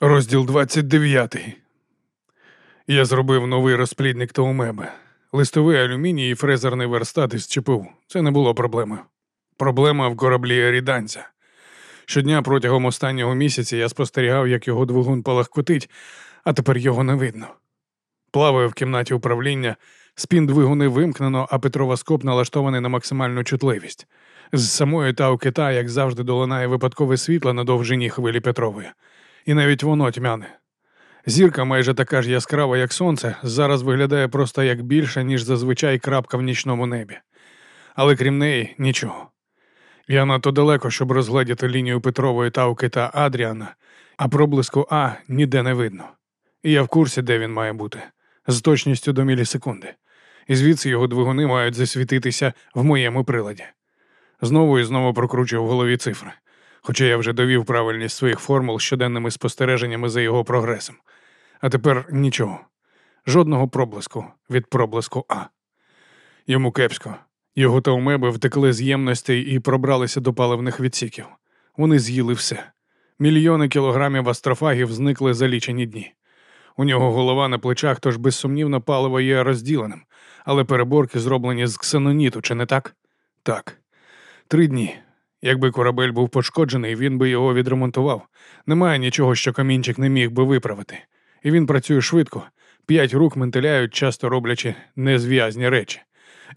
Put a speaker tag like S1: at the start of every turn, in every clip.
S1: Розділ 29. Я зробив новий розплідник Таумеба. Листовий алюміній і фрезерний верстат із ЧПУ. Це не було проблемою. Проблема в кораблі Еріданця. Щодня протягом останнього місяця я спостерігав, як його двигун палахкотить, а тепер його не видно. Плаваю в кімнаті управління, спін двигуни вимкнено, а петровоскоп налаштований на максимальну чутливість. З самої Тау Кита, як завжди, долинає випадкове світло на довжині хвилі Петрової. І навіть воно тьмяне. Зірка, майже така ж яскрава, як сонце, зараз виглядає просто як більша, ніж зазвичай крапка в нічному небі. Але крім неї нічого. Я надто далеко, щоб розгледіти лінію Петрової Тауки та Адріана, а проблиску А ніде не видно. І я в курсі, де він має бути, з точністю до мілісекунди. І звідси його двигуни мають засвітитися в моєму приладі. Знову і знову прокручую в голові цифри, хоча я вже довів правильність своїх формул щоденними спостереженнями за його прогресом. А тепер нічого, жодного проблиску від проблиску А. Йому кепсько. Його таумеби втекли з ємностей і пробралися до паливних відсіків. Вони з'їли все. Мільйони кілограмів астрофагів зникли за лічені дні. У нього голова на плечах, тож безсумнівно паливо є розділеним, але переборки зроблені з ксеноніту, чи не так? Так. Три дні. Якби корабель був пошкоджений, він би його відремонтував. Немає нічого, що камінчик не міг би виправити. І він працює швидко. П'ять рук ментиляють, часто роблячи незв'язні речі.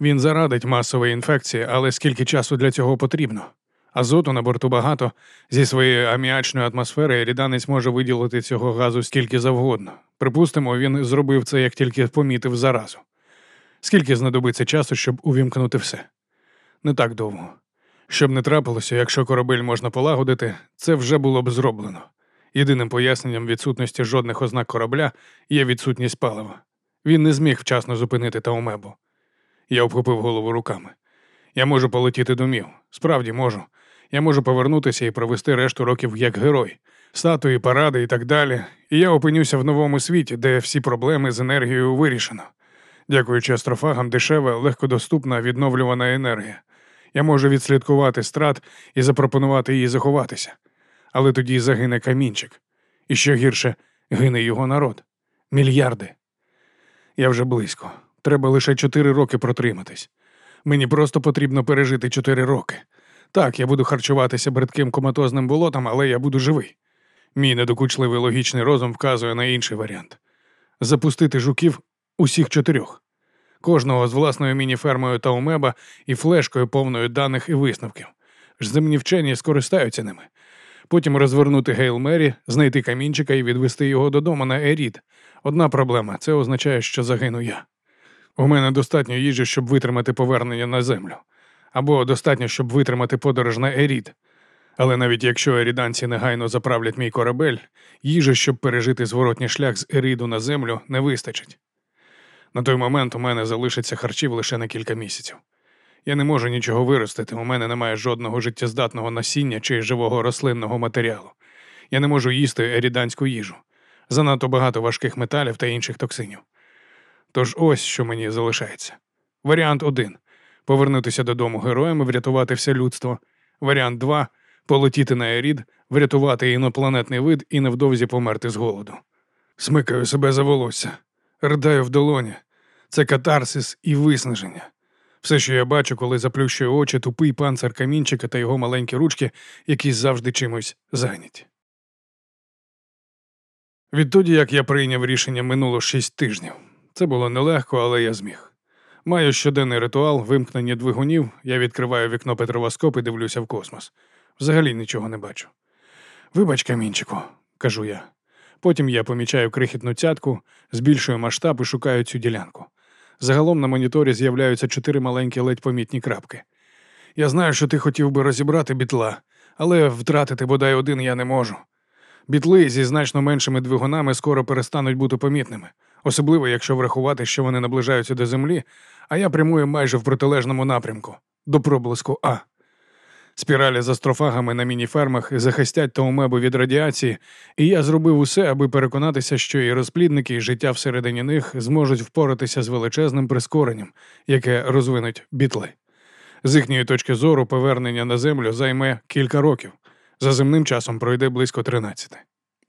S1: Він зарадить масової інфекції, але скільки часу для цього потрібно? Азоту на борту багато. Зі своєї аміачної атмосфери ріданець може виділити цього газу скільки завгодно. Припустимо, він зробив це, як тільки помітив заразу. Скільки знадобиться часу, щоб увімкнути все? Не так довго. Щоб не трапилося, якщо корабель можна полагодити, це вже було б зроблено. Єдиним поясненням відсутності жодних ознак корабля є відсутність палива. Він не зміг вчасно зупинити Таумебу. Я обхопив голову руками. Я можу полетіти домів. Справді можу. Я можу повернутися і провести решту років як герой, статуї, паради і так далі. І я опинюся в новому світі, де всі проблеми з енергією вирішено. Дякуючи астрофагам, дешева, легкодоступна відновлювана енергія. Я можу відслідкувати страт і запропонувати їй заховатися. Але тоді загине камінчик. І що гірше, гине його народ. Мільярди. Я вже близько. Треба лише чотири роки протриматись. Мені просто потрібно пережити чотири роки. Так, я буду харчуватися бридким коматозним болотом, але я буду живий. Мій недокучливий логічний розум вказує на інший варіант запустити жуків усіх чотирьох, кожного з власною мініфермою та умеба і флешкою повною даних і висновків. Земні вчені скористаються ними. Потім розвернути Гейл Мері, знайти камінчика і відвести його додому на Ерід. Одна проблема це означає, що загину я. У мене достатньо їжі, щоб витримати повернення на землю, або достатньо, щоб витримати подорож на Ерід. Але навіть якщо еріданці негайно заправлять мій корабель, їжі, щоб пережити зворотній шлях з Еріду на землю, не вистачить. На той момент у мене залишиться харчів лише на кілька місяців. Я не можу нічого виростити, у мене немає жодного життєздатного насіння чи живого рослинного матеріалу. Я не можу їсти еріданську їжу. Занадто багато важких металів та інших токсинів. Тож ось що мені залишається. Варіант один повернутися додому героям і врятувати все людство. Варіант два полетіти на Ерід, врятувати інопланетний вид і невдовзі померти з голоду. Смикаю себе за волосся, ридаю в долоні. Це катарсис і виснаження. Все, що я бачу, коли заплющую очі, тупий панцир камінчика та його маленькі ручки, які завжди чимось зайняті. Відтоді, як я прийняв рішення минуло шість тижнів. Це було нелегко, але я зміг. Маю щоденний ритуал, вимкнення двигунів, я відкриваю вікно Петровоскоп і дивлюся в космос. Взагалі нічого не бачу. Вибач, камінчику, кажу я. Потім я помічаю крихітну цятку, збільшую масштаб і шукаю цю ділянку. Загалом на моніторі з'являються чотири маленькі ледь помітні крапки. Я знаю, що ти хотів би розібрати бітла, але втратити бодай один я не можу. Бітли зі значно меншими двигунами скоро перестануть бути помітними, особливо якщо врахувати, що вони наближаються до землі, а я прямую майже в протилежному напрямку до проблиску А. Спіралі з астрофагами на мініфермах захистять таумебу від радіації, і я зробив усе, аби переконатися, що і розплідники, і життя всередині них зможуть впоратися з величезним прискоренням, яке розвинуть бітли. З їхньої точки зору повернення на землю займе кілька років. За земним часом пройде близько 13.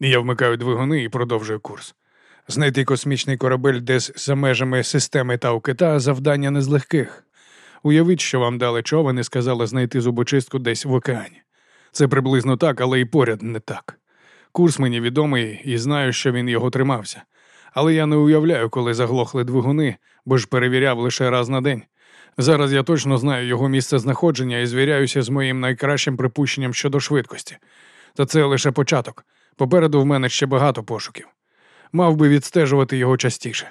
S1: Я вмикаю двигуни і продовжую курс. Знайти космічний корабель десь за межами системи Таукита завдання не з легких. Уявіть, що вам дали човен і сказали знайти зубочистку десь в океані. Це приблизно так, але і поряд не так. Курс мені відомий і знаю, що він його тримався. Але я не уявляю, коли заглохли двигуни, бо ж перевіряв лише раз на день. Зараз я точно знаю його місце знаходження і звіряюся з моїм найкращим припущенням щодо швидкості. Та це лише початок. Попереду в мене ще багато пошуків. Мав би відстежувати його частіше.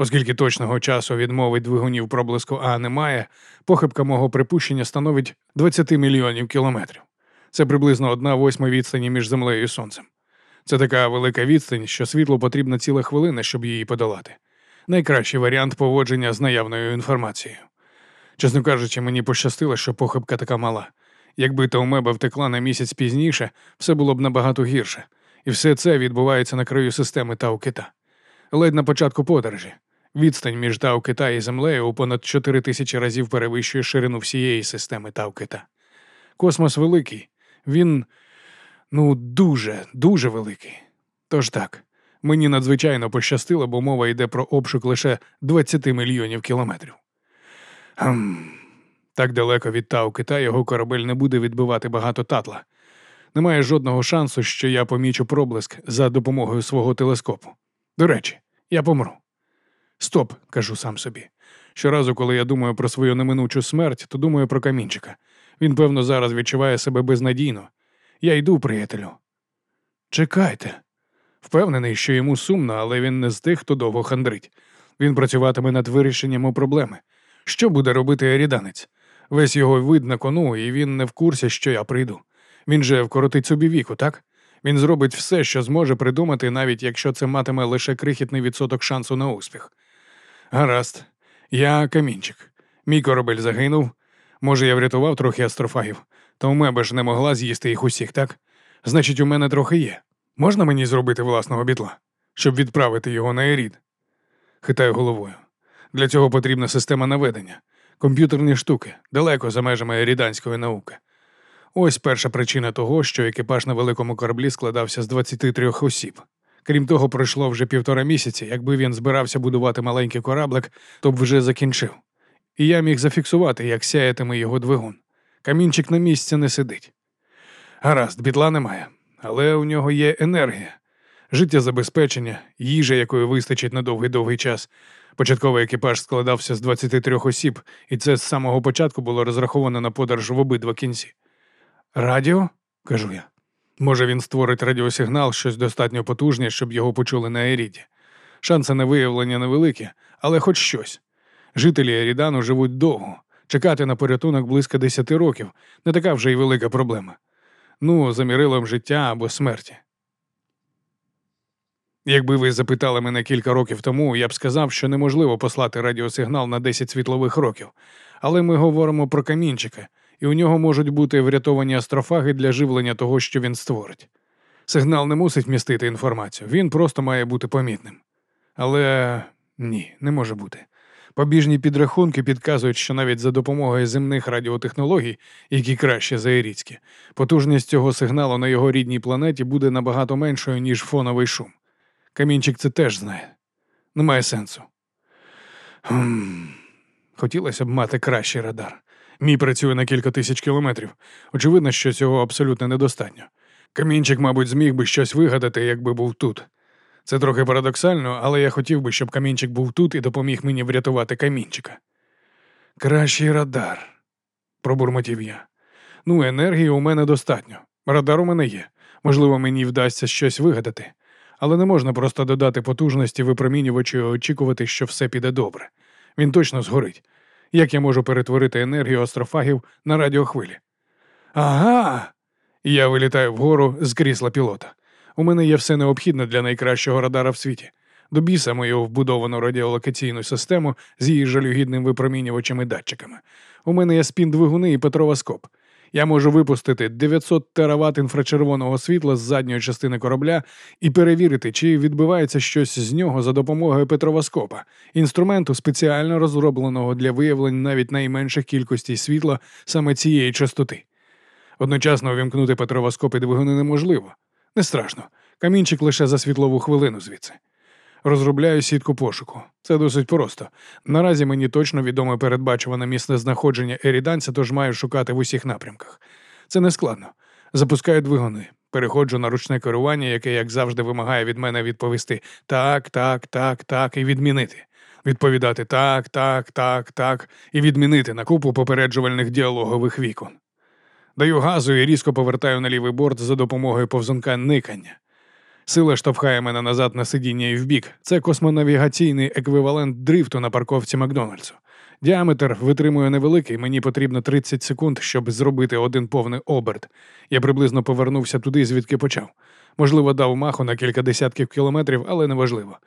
S1: Оскільки точного часу відмови двигунів проблиску А немає, похибка мого припущення становить 20 мільйонів кілометрів. Це приблизно одна восьма відстані між землею і сонцем. Це така велика відстань, що світлу потрібна ціла хвилина, щоб її подолати. Найкращий варіант поводження з наявною інформацією. Чесно кажучи, мені пощастило, що похибка така мала. Якби Таумеба втекла на місяць пізніше, все було б набагато гірше, і все це відбувається на краю системи Тау-Кита. Ледь на початку подорожі. Відстань між Тау-Кита і землею у понад 4 тисячі разів перевищує ширину всієї системи Тау-Кита. Космос великий, він ну дуже, дуже великий. Тож так, мені надзвичайно пощастило, бо мова йде про обшук лише 20 мільйонів кілометрів. Хм. Так далеко від Тау-Кита його корабель не буде відбивати багато татла. Немає жодного шансу, що я помічу проблиск за допомогою свого телескопу. До речі, я помру. Стоп, кажу сам собі. Щоразу, коли я думаю про свою неминучу смерть, то думаю про камінчика. Він, певно, зараз відчуває себе безнадійно. Я йду, приятелю. Чекайте. Впевнений, що йому сумно, але він не з тих, хто довго хандрить. Він працюватиме над вирішенням проблеми. Що буде робити еріданець? Весь його вид на кону, і він не в курсі, що я прийду. Він же вкоротить собі віку, так? Він зробить все, що зможе придумати, навіть якщо це матиме лише крихітний відсоток шансу на успіх. Гаразд, я камінчик. Мій корабель загинув. Може, я врятував трохи астрофагів, та у меба ж не могла з'їсти їх усіх, так? Значить, у мене трохи є. Можна мені зробити власного бітла, щоб відправити його на Ерід? Хитаю головою. Для цього потрібна система наведення, комп'ютерні штуки, далеко за межами еріданської науки. Ось перша причина того, що екіпаж на великому кораблі складався з 23 осіб. Крім того, пройшло вже півтора місяці. Якби він збирався будувати маленький кораблик, то б вже закінчив. І я міг зафіксувати, як сяятиме його двигун. Камінчик на місці не сидить. Гаразд, бітла немає, але у нього є енергія, життєзабезпечення, їжа, якої вистачить на довгий-довгий час. Початковий екіпаж складався з 23 осіб, і це з самого початку було розраховано на подорож в обидва кінці. Радіо? кажу я. Може, він створить радіосигнал, щось достатньо потужне, щоб його почули на Еріді. Шанси на виявлення невеликі, але хоч щось. Жителі Ерідану живуть довго. Чекати на порятунок близько десяти років не така вже й велика проблема. Ну, за мірилом життя або смерті. Якби ви запитали мене кілька років тому, я б сказав, що неможливо послати радіосигнал на 10 світлових років. Але ми говоримо про камінчика, і у нього можуть бути врятовані астрофаги для живлення того, що він створить. Сигнал не мусить містити інформацію, він просто має бути помітним. Але ні, не може бути. Побіжні підрахунки підказують, що навіть за допомогою земних радіотехнологій, які краще за еріцькі, потужність цього сигналу на його рідній планеті буде набагато меншою, ніж фоновий шум. Камінчик це теж знає. Немає сенсу. Хм. Хотілося б мати кращий радар. Мій працює на кілька тисяч кілометрів. Очевидно, що цього абсолютно недостатньо. Камінчик, мабуть, зміг би щось вигадати, якби був тут. Це трохи парадоксально, але я хотів би, щоб камінчик був тут і допоміг мені врятувати камінчика. Кращий радар, пробурмотів я. Ну, енергії у мене достатньо. Радар у мене є. Можливо, мені вдасться щось вигадати, але не можна просто додати потужності випромінювачу і очікувати, що все піде добре. Він точно згорить. Як я можу перетворити енергію астрофагів на радіохвилі? Ага. Я вилітаю вгору з крісла пілота. У мене є все необхідне для найкращого радара в світі. До біса мою вбудовану радіолокаційну систему з її жалюгідним випромінювачем і датчиками. У мене є спін-двигуни і петровоскоп. Я можу випустити 900 тераватт інфрачервоного світла з задньої частини корабля і перевірити, чи відбивається щось з нього за допомогою петровоскопа, інструменту, спеціально розробленого для виявлення навіть найменших кількостей світла саме цієї частоти. Одночасно увімкнути петровоскоп і двигуни неможливо. Не страшно. Камінчик лише за світлову хвилину звідси. Розробляю сітку пошуку. Це досить просто. Наразі мені точно відоме передбачуване місце знаходження еріданця, тож маю шукати в усіх напрямках. Це не складно. Запускаю двигуни, переходжу на ручне керування, яке, як завжди, вимагає від мене відповісти так, так, так, так і відмінити. Відповідати так, так, так, так і відмінити на купу попереджувальних діалогових вікон. Даю газу і різко повертаю на лівий борт за допомогою повзунка никання. Сила штовхає мене назад на сидіння і вбік. Це космонавігаційний еквівалент дрифту на парковці Макдональдсу. Діаметр витримує невеликий, мені потрібно 30 секунд, щоб зробити один повний оберт. Я приблизно повернувся туди, звідки почав. Можливо, дав маху на кілька десятків кілометрів, але неважливо.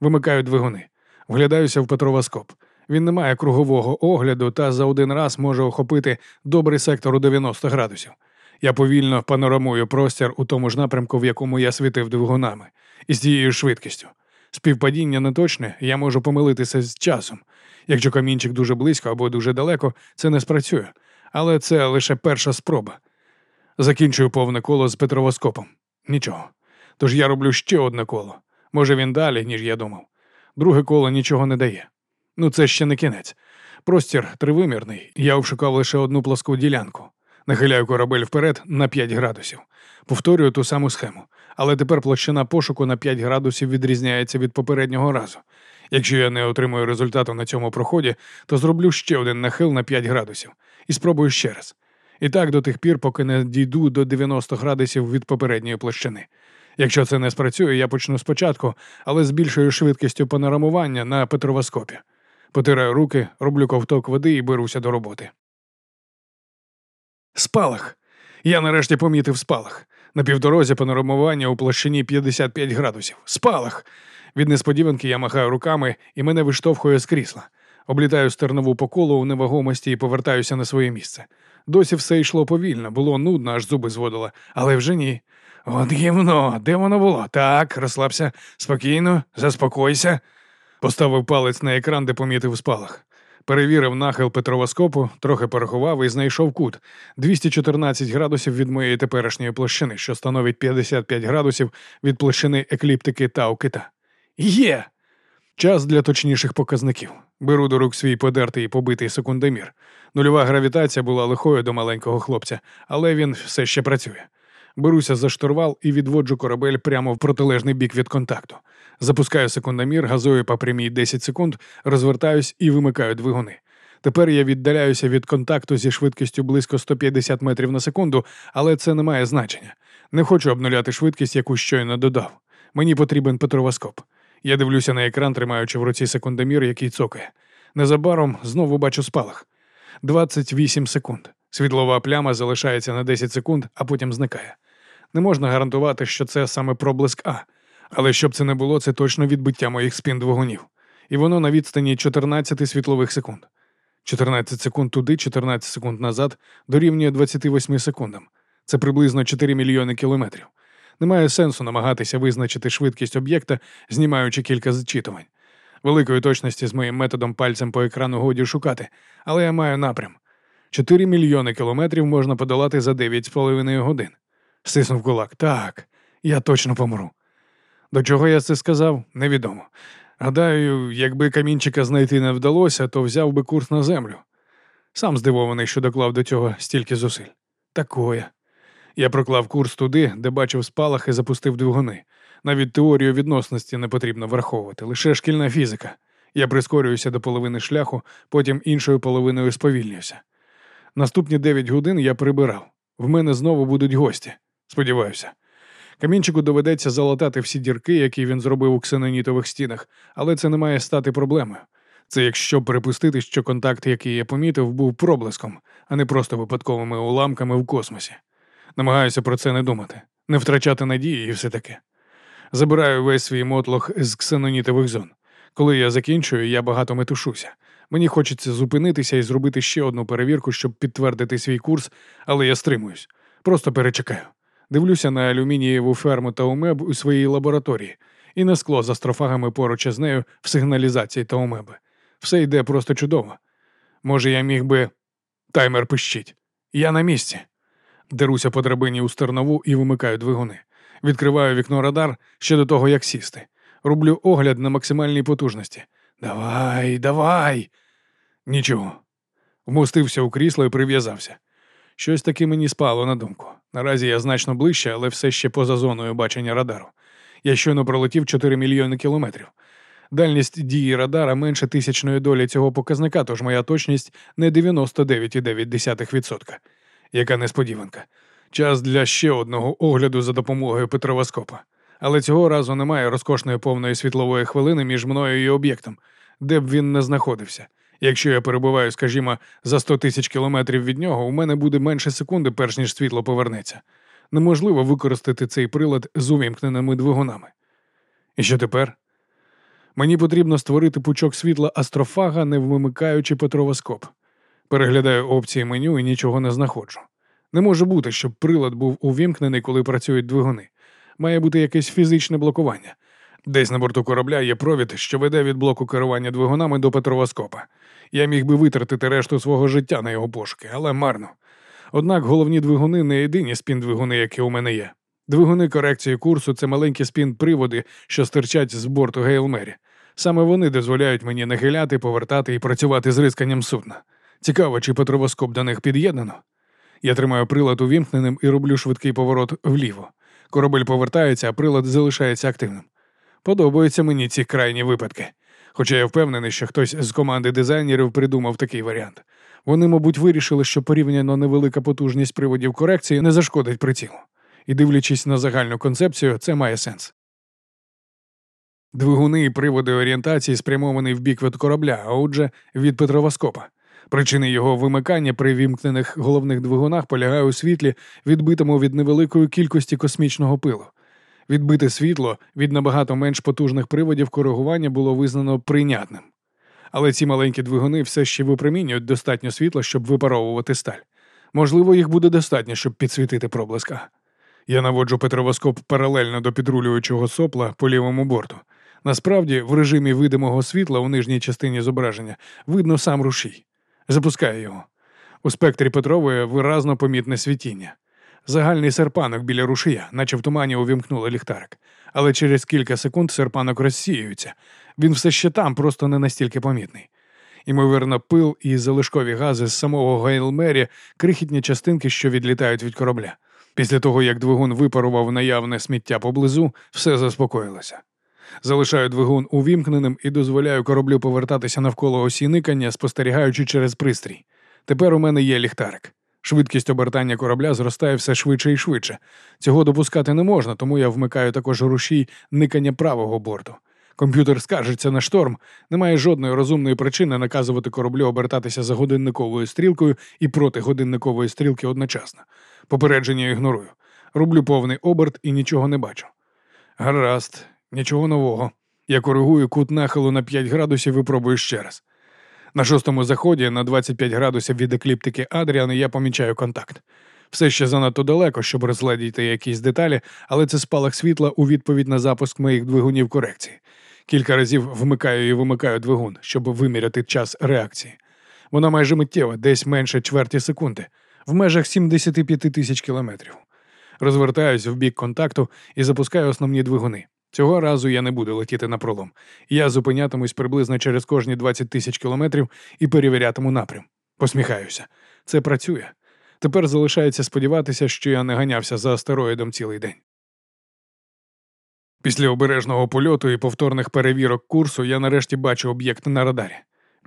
S1: Вимикаю двигуни. Вглядаюся в петровоскоп. Він не має кругового огляду та за один раз може охопити добрий сектор у 90 градусів. Я повільно панорамую простір у тому ж напрямку, в якому я світив двигунами, і з цією швидкістю. Співпадіння не точне, я можу помилитися з часом. Якщо камінчик дуже близько або дуже далеко, це не спрацює, але це лише перша спроба. Закінчую повне коло з петровоскопом. Нічого. Тож я роблю ще одне коло. Може він далі, ніж я думав. Друге коло нічого не дає. Ну це ще не кінець. Простір тривимірний. Я обшукав лише одну плоску ділянку. Нахиляю корабель вперед на 5 градусів. Повторюю ту саму схему, але тепер площина пошуку на 5 градусів відрізняється від попереднього разу. Якщо я не отримую результату на цьому проході, то зроблю ще один нахил на 5 градусів і спробую ще раз. І так до тих пір, поки не дійду до 90 градусів від попередньої площини. Якщо це не спрацює, я почну спочатку, але з більшою швидкістю панорамування на петровоскопі. Потираю руки, роблю ковток води і беруся до роботи. Спалах. Я нарешті помітив спалах. На півдорозі панорамування у площині 55 градусів. Спалах. Від несподіванки я махаю руками і мене виштовхує з крісла. Облітаю стернову по колу у невагомості і повертаюся на своє місце. Досі все йшло повільно, було нудно, аж зуби зводило, але вже ні. От гівно, де воно було? Так, розслабся, спокійно, заспокойся. Поставив палець на екран, де помітив спалах. Перевірив нахил петровоскопу, трохи порахував і знайшов кут 214 градусів від моєї теперішньої площини, що становить 55 градусів від площини екліптики Тау кита. Є! Час для точніших показників. Беру до рук свій подертий і побитий секундомір. Нульова гравітація була лихою до маленького хлопця, але він все ще працює. Беруся за штурвал і відводжу корабель прямо в протилежний бік від контакту. Запускаю секундомір, газую по прямій 10 секунд, розвертаюсь і вимикаю двигуни. Тепер я віддаляюся від контакту зі швидкістю близько 150 метрів на секунду, але це не має значення. Не хочу обнуляти швидкість, яку щойно додав. Мені потрібен петровоскоп. Я дивлюся на екран, тримаючи в руці секундомір, який цокає. Незабаром знову бачу спалах. 28 секунд. Світлова пляма залишається на 10 секунд, а потім зникає. Не можна гарантувати, що це саме проблиск А. Але щоб це не було, це точно відбиття моїх спін двигунів. І воно на відстані 14 світлових секунд. 14 секунд туди, 14 секунд назад дорівнює 28 секундам. Це приблизно 4 мільйони кілометрів. Немає сенсу намагатися визначити швидкість об'єкта, знімаючи кілька зчитувань. Великої точності з моїм методом пальцем по екрану годі шукати, але я маю напрям. 4 мільйони кілометрів можна подолати за 9,5 годин. Стиснув кулак. Так, я точно помру. До чого я це сказав, невідомо. Гадаю, якби камінчика знайти не вдалося, то взяв би курс на землю. Сам здивований, що доклав до цього стільки зусиль. Такое. Я проклав курс туди, де бачив спалах і запустив двигуни. Навіть теорію відносності не потрібно враховувати, лише шкільна фізика. Я прискорююся до половини шляху, потім іншою половиною сповільнююся. Наступні дев'ять годин я прибирав. В мене знову будуть гості. Сподіваюся. Камінчику доведеться залатати всі дірки, які він зробив у ксенонітових стінах, але це не має стати проблемою. Це якщо припустити, що контакт, який я помітив, був проблиском, а не просто випадковими уламками в космосі. Намагаюся про це не думати, не втрачати надії і все таке. Забираю весь свій мотлох з ксенонітових зон. Коли я закінчую, я багато метушуся. Мені хочеться зупинитися і зробити ще одну перевірку, щоб підтвердити свій курс, але я стримуюсь. Просто перечекаю. Дивлюся на алюмінієву ферму Таумеб у своїй лабораторії і на скло з астрофагами поруч із нею в сигналізації Таумеби. Все йде просто чудово. Може, я міг би. Таймер пищить. Я на місці. Деруся по драбині у стернову і вимикаю двигуни. Відкриваю вікно радар ще до того, як сісти. Роблю огляд на максимальній потужності. Давай, давай. Нічого. Вмостився у крісло і прив'язався. Щось таки мені спало на думку. Наразі я значно ближче, але все ще поза зоною бачення радару. Я щойно пролетів 4 мільйони кілометрів. Дальність дії радара менше тисячної долі цього показника, тож моя точність не 99,9%. Яка несподіванка. Час для ще одного огляду за допомогою петровоскопа. Але цього разу немає розкошної повної світлової хвилини між мною і об'єктом, де б він не знаходився. Якщо я перебуваю, скажімо, за 100 тисяч кілометрів від нього, у мене буде менше секунди, перш ніж світло повернеться. Неможливо використати цей прилад з увімкненими двигунами. І що тепер? Мені потрібно створити пучок світла астрофага, не вимикаючи петровоскоп. Переглядаю опції меню і нічого не знаходжу. Не може бути, щоб прилад був увімкнений, коли працюють двигуни. Має бути якесь фізичне блокування. Десь на борту корабля є провід, що веде від блоку керування двигунами до петровоскопа. Я міг би витратити решту свого життя на його пошуки, але марно. Однак головні двигуни не єдині спін-двигуни, які у мене є. Двигуни корекції курсу це маленькі спін-приводи, що стирчать з борту Гейлмері. Саме вони дозволяють мені нахиляти, повертати і працювати з рисканням судна. Цікаво, чи петровоскоп до них під'єднано. Я тримаю прилад увімкненим і роблю швидкий поворот вліво. Корабель повертається, а прилад залишається активним. Подобаються мені ці крайні випадки. Хоча я впевнений, що хтось з команди дизайнерів придумав такий варіант. Вони, мабуть, вирішили, що порівняно невелика потужність приводів корекції не зашкодить прицілу. І дивлячись на загальну концепцію, це має сенс. Двигуни і приводи орієнтації спрямовані в бік від корабля, а отже, від петровоскопа. Причини його вимикання при вімкнених головних двигунах полягає у світлі, відбитому від невеликої кількості космічного пилу. Відбите світло від набагато менш потужних приводів коригування було визнано прийнятним. Але ці маленькі двигуни все ще випромінюють достатньо світла, щоб випаровувати сталь. Можливо, їх буде достатньо, щоб підсвітити проблиска. Я наводжу петровоскоп паралельно до підрулюючого сопла по лівому борту. Насправді, в режимі видимого світла у нижній частині зображення видно сам рушій. Запускаю його. У спектрі Петрової виразно помітне світіння. Загальний серпанок біля рушія, наче в тумані увімкнули ліхтарик. Але через кілька секунд серпанок розсіюється. Він все ще там, просто не настільки помітний. Ймовірно, пил і залишкові гази з самого Гейлмері крихітні частинки, що відлітають від корабля. Після того, як двигун випарував наявне сміття поблизу, все заспокоїлося. Залишаю двигун увімкненим і дозволяю кораблю повертатися навколо осі никання, спостерігаючи через пристрій. Тепер у мене є ліхтарик. Швидкість обертання корабля зростає все швидше і швидше. Цього допускати не можна, тому я вмикаю також рушій никання правого борту. Комп'ютер скаржиться на шторм, немає жодної розумної причини наказувати кораблю обертатися за годинниковою стрілкою і проти годинникової стрілки одночасно. Попередження ігнорую. Роблю повний оберт і нічого не бачу. Гаразд, нічого нового. Я коригую кут нахилу на 5 градусів і пробую ще раз. На шостому заході на 25 градусів від екліптики Адріан я помічаю контакт. Все ще занадто далеко, щоб розгледіти якісь деталі, але це спалах світла у відповідь на запуск моїх двигунів корекції. Кілька разів вмикаю і вимикаю двигун, щоб виміряти час реакції. Вона майже миттєва, десь менше чверті секунди, в межах 75 тисяч кілометрів. Розвертаюсь в бік контакту і запускаю основні двигуни. Цього разу я не буду летіти на пролом. Я зупинятимусь приблизно через кожні 20 тисяч кілометрів і перевірятиму напрям. Посміхаюся. Це працює. Тепер залишається сподіватися, що я не ганявся за астероїдом цілий день. Після обережного польоту і повторних перевірок курсу я нарешті бачу об'єкт на радарі.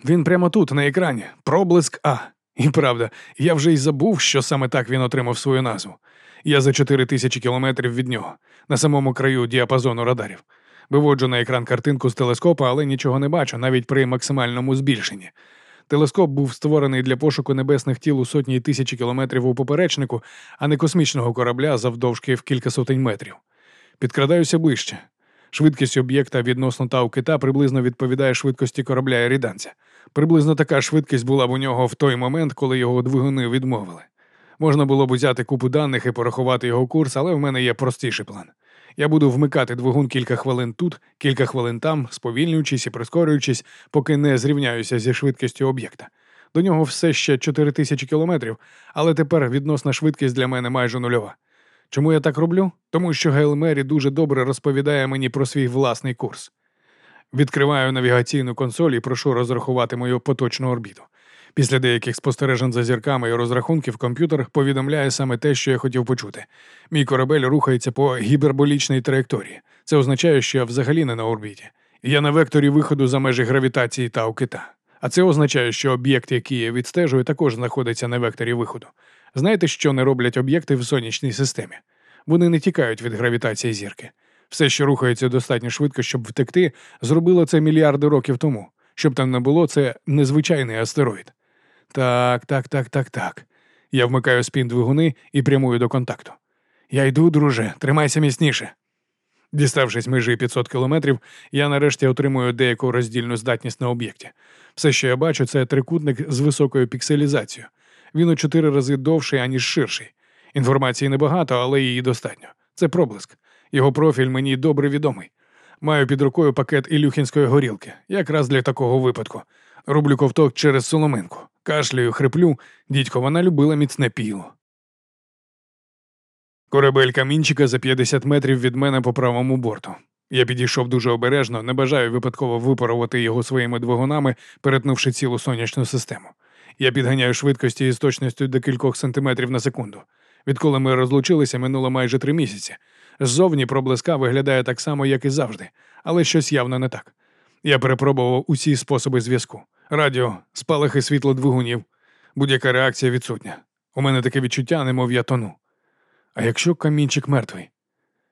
S1: Він прямо тут, на екрані, проблиск А. І правда, я вже й забув, що саме так він отримав свою назву. Я за 4 тисячі кілометрів від нього, на самому краю діапазону радарів. Виводжу на екран картинку з телескопа, але нічого не бачу, навіть при максимальному збільшенні. Телескоп був створений для пошуку небесних тіл у сотні тисячі кілометрів у поперечнику, а не космічного корабля завдовжки в кілька сотень метрів. Підкрадаюся ближче. Швидкість об'єкта відносно тау кита приблизно відповідає швидкості корабля Еріданця. Приблизно така швидкість була б у нього в той момент, коли його двигуни відмовили. Можна було б взяти купу даних і порахувати його курс, але в мене є простіший план. Я буду вмикати двигун кілька хвилин тут, кілька хвилин там, сповільнюючись і прискорюючись, поки не зрівняюся зі швидкістю об'єкта. До нього все ще 4 тисячі кілометрів, але тепер відносна швидкість для мене майже нульова. Чому я так роблю? Тому що Гейл Мері дуже добре розповідає мені про свій власний курс. Відкриваю навігаційну консоль і прошу розрахувати мою поточну орбіту. Після деяких спостережень за зірками і розрахунків комп'ютер повідомляє саме те, що я хотів почути. Мій корабель рухається по гіперболічній траєкторії. Це означає, що я взагалі не на орбіті. Я на векторі виходу за межі гравітації та окита. А це означає, що об'єкт, який я відстежую, також знаходиться на векторі виходу. Знаєте, що не роблять об'єкти в сонячній системі? Вони не тікають від гравітації зірки. Все, що рухається достатньо швидко, щоб втекти, зробило це мільярди років тому. Щоб там не було, це незвичайний астероїд. Так, так, так, так, так. Я вмикаю спін двигуни і прямую до контакту. Я йду, друже, тримайся міцніше. Діставшись межі 500 кілометрів, я нарешті отримую деяку роздільну здатність на об'єкті. Все, що я бачу, це трикутник з високою пікселізацією. Він у чотири рази довший, аніж ширший. Інформації небагато, але її достатньо. Це проблиск. Його профіль мені добре відомий. Маю під рукою пакет ілюхінської горілки, якраз для такого випадку. Рублю ковток через соломинку. Кашлюю, хриплю, дідько вона любила міцне піло. Корабель камінчика за 50 метрів від мене по правому борту. Я підійшов дуже обережно, не бажаю випадково випарувати його своїми двигунами, перетнувши цілу сонячну систему. Я підганяю швидкості із точністю до кількох сантиметрів на секунду. Відколи ми розлучилися, минуло майже три місяці. Ззовні проблиска виглядає так само, як і завжди, але щось явно не так. Я перепробував усі способи зв'язку: радіо, спалахи світло двигунів, будь-яка реакція відсутня. У мене таке відчуття, немов я тону. А якщо камінчик мертвий?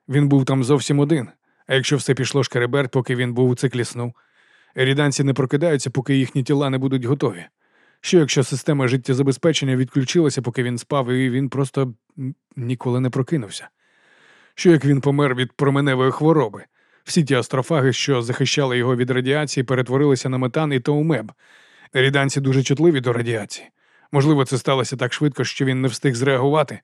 S1: Він був там зовсім один. А якщо все пішло шкереберть, поки він був у циклі сну, еріданці не прокидаються, поки їхні тіла не будуть готові. Що якщо система життєзабезпечення відключилася, поки він спав, і він просто ніколи не прокинувся? Що як він помер від променевої хвороби? Всі ті астрофаги, що захищали його від радіації, перетворилися на метан і тоумеб. Ріданці дуже чутливі до радіації. Можливо, це сталося так швидко, що він не встиг зреагувати.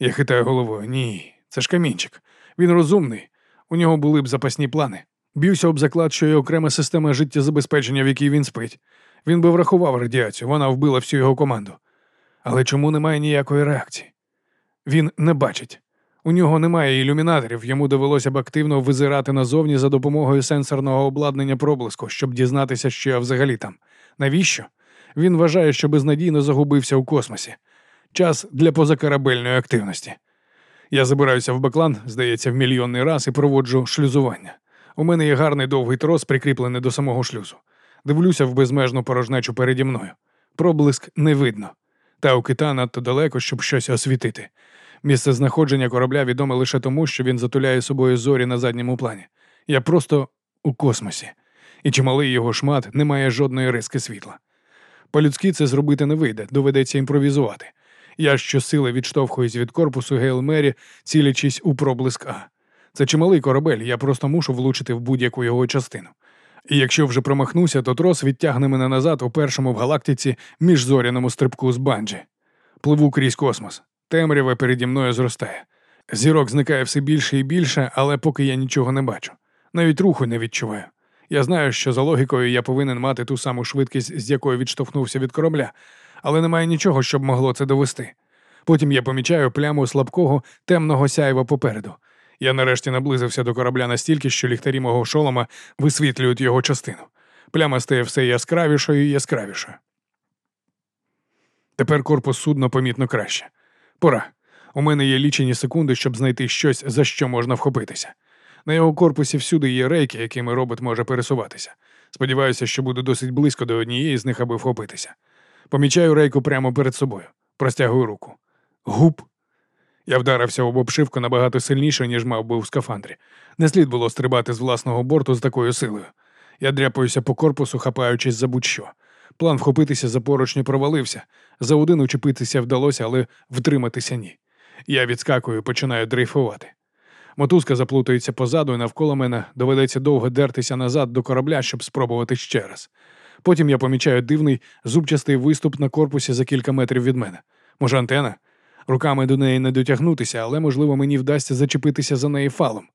S1: Я хитаю головою. Ні, це ж камінчик. Він розумний. У нього були б запасні плани. Б'юся об заклад, що є окрема система життєзабезпечення, в якій він спить. Він би врахував радіацію, вона вбила всю його команду. Але чому немає ніякої реакції? Він не бачить. У нього немає ілюмінаторів, йому довелося б активно визирати назовні за допомогою сенсорного обладнання проблиску, щоб дізнатися, що я взагалі там. Навіщо? Він вважає, що безнадійно загубився у космосі. Час для позакорабельної активності. Я забираюся в баклан, здається, в мільйонний раз і проводжу шлюзування. У мене є гарний довгий трос, прикріплений до самого шлюзу. Дивлюся в безмежну порожнечу переді мною. Проблиск не видно. Та у кита надто далеко, щоб щось освітити. Місце знаходження корабля відоме лише тому, що він затуляє собою зорі на задньому плані. Я просто у космосі, і чималий його шмат не має жодної риски світла. По-людськи це зробити не вийде, доведеться імпровізувати. Я щосили відштовхуюсь від корпусу Гейл Мері, цілячись у проблиск А. Це чималий корабель, я просто мушу влучити в будь-яку його частину. І якщо вже промахнуся, то трос відтягне мене назад у першому в галактиці міжзоряному стрибку з банджі. Пливу крізь космос. Темрява переді мною зростає. Зірок зникає все більше і більше, але поки я нічого не бачу. Навіть руху не відчуваю. Я знаю, що за логікою я повинен мати ту саму швидкість, з якою відштовхнувся від корабля, але немає нічого, щоб могло це довести. Потім я помічаю пляму слабкого темного сяйва попереду. Я нарешті наблизився до корабля настільки, що ліхтарі мого шолома висвітлюють його частину. Пляма стає все яскравішою і яскравішою. Тепер корпус судна помітно краще. Пора. У мене є лічені секунди, щоб знайти щось, за що можна вхопитися. На його корпусі всюди є рейки, якими робот може пересуватися. Сподіваюся, що буду досить близько до однієї з них, аби вхопитися. Помічаю рейку прямо перед собою. Простягую руку. Гуп. Я вдарився об обшивку набагато сильніше, ніж мав би в скафандрі. Не слід було стрибати з власного борту з такою силою. Я дряпаюся по корпусу, хапаючись за будь-що. План вхопитися за поручні провалився. За один учепитися вдалося, але втриматися ні. Я відскакую, починаю дрейфувати. Мотузка заплутається позаду, і навколо мене доведеться довго дертися назад до корабля, щоб спробувати ще раз. Потім я помічаю дивний зубчастий виступ на корпусі за кілька метрів від мене. Може, антена? Руками до неї не дотягнутися, але, можливо, мені вдасться зачепитися за неї фалом.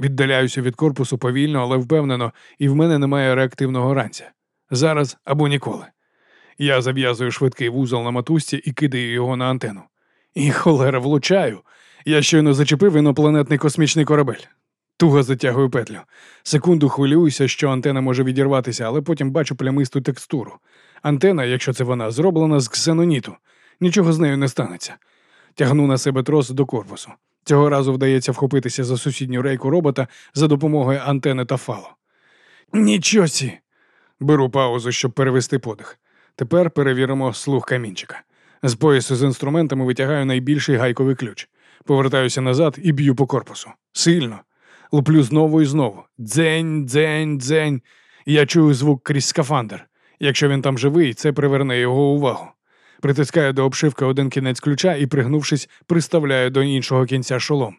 S1: Віддаляюся від корпусу повільно, але впевнено, і в мене немає реактивного ранця. Зараз або ніколи. Я зав'язую швидкий вузол на матусці і кидаю його на антену. І холера влучаю. Я щойно зачепив інопланетний космічний корабель. Туго затягую петлю. Секунду хвилююся, що антена може відірватися, але потім бачу плямисту текстуру. Антена, якщо це вона, зроблена з ксеноніту. Нічого з нею не станеться. Тягну на себе трос до корпусу. Цього разу вдається вхопитися за сусідню рейку робота за допомогою антени та фало. Нічого сі! Беру паузу, щоб перевести подих. Тепер перевіримо слух камінчика. З поясу з інструментами витягаю найбільший гайковий ключ. Повертаюся назад і б'ю по корпусу. Сильно. Луплю знову і знову. Дзень, дзень, дзень. Я чую звук крізь скафандр. Якщо він там живий, це приверне його увагу. Притискаю до обшивки один кінець ключа і, пригнувшись, приставляю до іншого кінця шолом.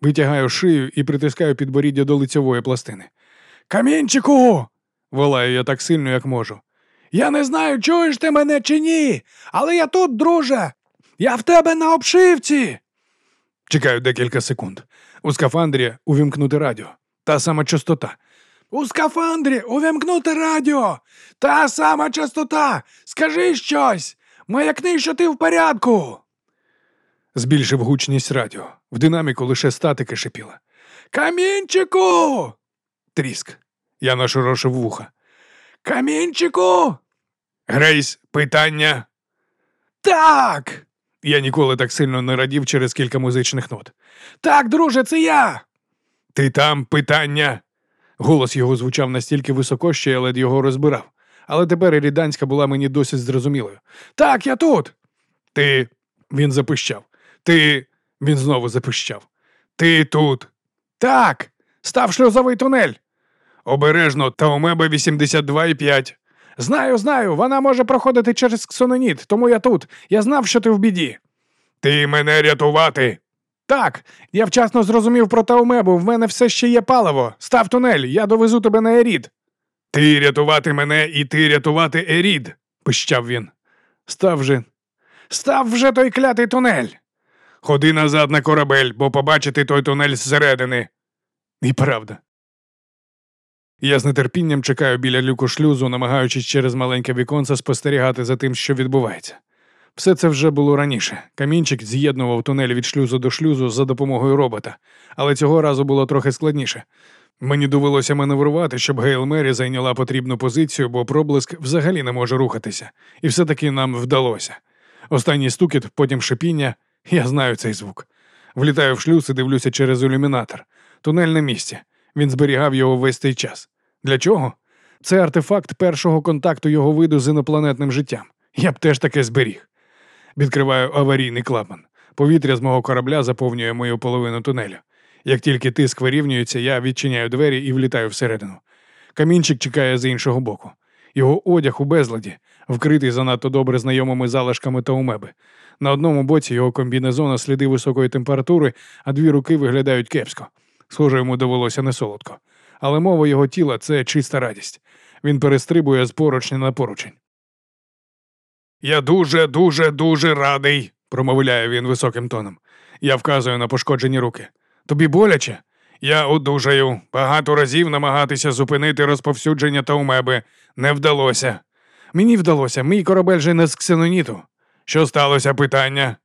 S1: Витягаю шию і притискаю підборіддя до лицьової пластини. Камінчику! Волаю я так сильно, як можу. Я не знаю, чуєш ти мене чи ні, але я тут, друже. Я в тебе на обшивці. Чекаю декілька секунд. У скафандрі увімкнути радіо. Та сама частота. У скафандрі увімкнути радіо. Та сама частота. Скажи щось. Маякни, що ти в порядку. Збільшив гучність радіо. В динаміку лише статики шипіла. Камінчику. Тріск. Я нашорошив вуха. Камінчику. Грейс, питання. Так. Я ніколи так сильно не радів через кілька музичних нот. Так, друже, це я. Ти там питання. Голос його звучав настільки високо, що я ледь його розбирав. Але тепер Ріданська була мені досить зрозумілою. Так, я тут. Ти. Він запищав. Ти. Він знову запищав. Ти тут. Так. Став шлюзовий тунель. Обережно, та у меба 82,5. Знаю, знаю, вона може проходити через ксононіт, тому я тут. Я знав, що ти в біді. Ти мене рятувати. Так, я вчасно зрозумів про Таумебу, в мене все ще є паливо. Став тунель, я довезу тебе на Ерід. Ти рятувати мене і ти рятувати Ерід, пищав він. Став вже. Став вже той клятий тунель. Ходи назад на корабель, бо побачити той тунель зсередини. І правда. Я з нетерпінням чекаю біля люку шлюзу, намагаючись через маленьке віконце спостерігати за тим, що відбувається. Все це вже було раніше. Камінчик з'єднував тунель від шлюзу до шлюзу за допомогою робота, але цього разу було трохи складніше. Мені довелося маневрувати, щоб Гейл Мері зайняла потрібну позицію, бо проблиск взагалі не може рухатися, і все-таки нам вдалося. Останній стукіт, потім шипіння, я знаю цей звук. Влітаю в шлюз і дивлюся через ілюмінатор. Тунель на місці. Він зберігав його весь цей час. Для чого? Це артефакт першого контакту його виду з інопланетним життям. Я б теж таке зберіг. Відкриваю аварійний клапан. Повітря з мого корабля заповнює мою половину тунелю. Як тільки тиск вирівнюється, я відчиняю двері і влітаю всередину. Камінчик чекає з іншого боку. Його одяг у безладі, вкритий занадто добре знайомими залишками та умеби. На одному боці його комбінезона сліди високої температури, а дві руки виглядають кепсько. Схоже, йому довелося не солодко. Але мова його тіла це чиста радість. Він перестрибує з поручня на поручень. Я дуже, дуже, дуже радий, промовляє він високим тоном. Я вказую на пошкоджені руки. Тобі боляче? Я одужаю. Багато разів намагатися зупинити розповсюдження таумеби. Не вдалося. Мені вдалося, мій корабель же не з ксеноніту. Що сталося питання?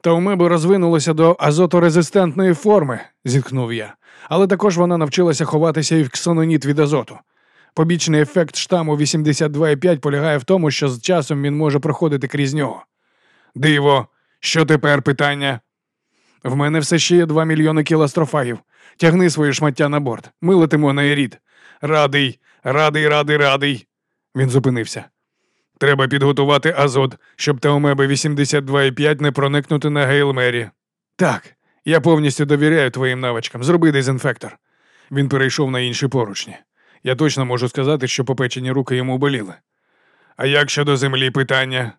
S1: Таумеби розвинулося до азоторезистентної форми, зітхнув я, але також вона навчилася ховатися і в ксеноніт від азоту. Побічний ефект штаму 82,5 полягає в тому, що з часом він може проходити крізь нього. Диво, що тепер питання? В мене все ще є 2 мільйони кілострофагів. Тягни свої шмаття на борт. Ми летимо на Ерід. Радий, радий, радий, радий. Він зупинився. Треба підготувати азот, щоб Теомеби 82,5 не проникнути на Гейлмері. Так, я повністю довіряю твоїм навичкам. Зроби дезінфектор. Він перейшов на інші поручні. Я точно можу сказати, що попечені руки йому боліли. А як щодо землі питання?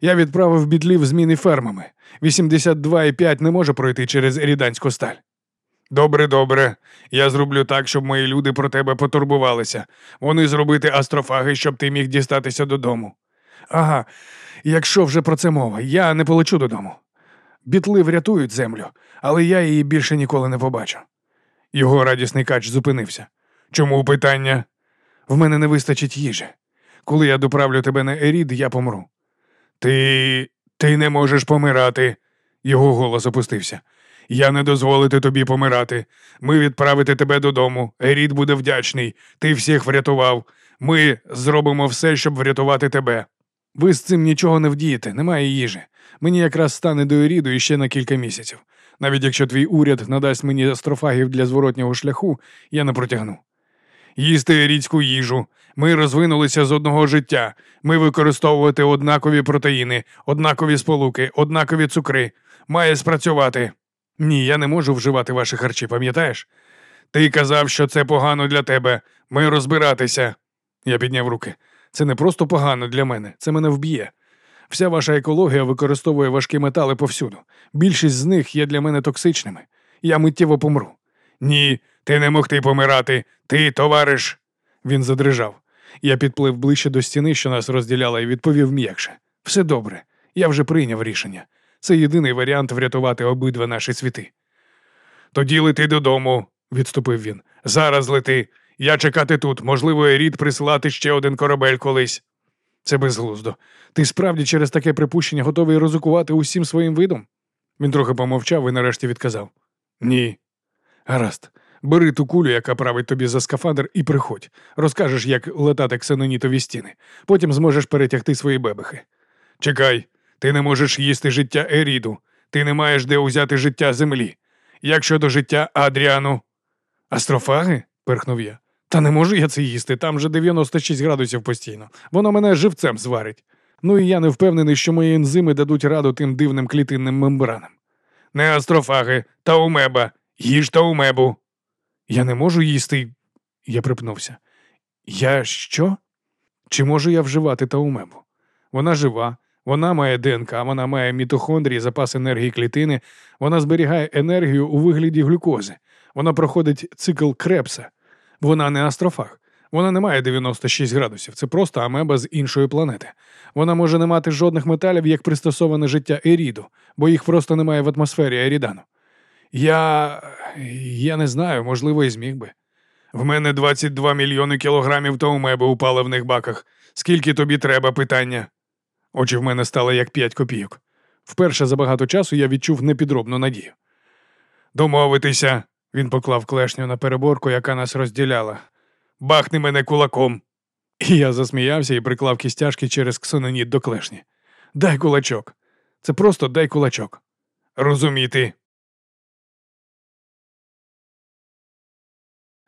S1: Я відправив бідлів зміни фермами. 82,5 не може пройти через ріданську сталь. Добре, добре. Я зроблю так, щоб мої люди про тебе потурбувалися. Вони зробити астрофаги, щоб ти міг дістатися додому. Ага, якщо вже про це мова, я не полечу додому. Бітли врятують землю, але я її більше ніколи не побачу. Його радісний кач зупинився. Чому питання? В мене не вистачить їжі. Коли я доправлю тебе на Ерід, я помру. Ти. ти не можеш помирати. Його голос опустився. Я не дозволити тобі помирати. Ми відправити тебе додому. Ерід буде вдячний. Ти всіх врятував. Ми зробимо все, щоб врятувати тебе. Ви з цим нічого не вдієте, немає їжі. Мені якраз стане до Еріду іще на кілька місяців. Навіть якщо твій уряд надасть мені астрофагів для зворотнього шляху, я не протягну. Їсти рідську їжу. Ми розвинулися з одного життя. Ми використовувати однакові протеїни, однакові сполуки, однакові цукри. Має спрацювати. Ні, я не можу вживати ваші харчі, пам'ятаєш? Ти казав, що це погано для тебе. Ми розбиратися. Я підняв руки. Це не просто погано для мене, це мене вб'є. Вся ваша екологія використовує важкі метали повсюду. Більшість з них є для мене токсичними. Я миттєво помру. Ні, ти не мог ти помирати. Ти, товариш. Він задрижав. Я підплив ближче до стіни, що нас розділяла, і відповів м'якше. Все добре. Я вже прийняв рішення. Це єдиний варіант врятувати обидва наші світи. Тоді лети додому, відступив він. Зараз лети. Я чекати тут, можливо, Ерід присилати ще один корабель колись. Це безглуздо. Ти справді через таке припущення готовий ризикувати усім своїм видом? Він трохи помовчав і нарешті відказав: Ні. Гаразд, бери ту кулю, яка править тобі за скафандр, і приходь. Розкажеш, як летати ксенонітові стіни. Потім зможеш перетягти свої бебехи. Чекай, ти не можеш їсти життя Еріду, ти не маєш де узяти життя землі. Як щодо життя Адріану? Астрофаги? перхнув я. Та не можу я це їсти, там же 96 градусів постійно. Воно мене живцем зварить. Ну і я не впевнений, що мої ензими дадуть раду тим дивним клітинним мембранам. Не астрофаги, та умеба, їж та умебу. Я не можу їсти. Я припнувся. Я що? Чи можу я вживати таумебу? Вона жива, вона має ДНК, вона має мітохондрії, запас енергії клітини, вона зберігає енергію у вигляді глюкози, вона проходить цикл крепса. Вона не астрофаг. Вона не має 96 градусів. Це просто амеба з іншої планети. Вона може не мати жодних металів як пристосоване життя Еріду, бо їх просто немає в атмосфері Ерідану. Я. я не знаю, можливо, і зміг би. В мене 22 мільйони кілограмів таумеби у паливних баках. Скільки тобі треба питання? Очі в мене стали як п'ять копійок. Вперше за багато часу я відчув непідробну надію. Домовитися, він поклав клешню на переборку, яка нас розділяла. Бахни мене кулаком. І я засміявся і приклав кістяшки через ксеноніт до клешні. Дай кулачок. Це просто дай кулачок. Розуміти.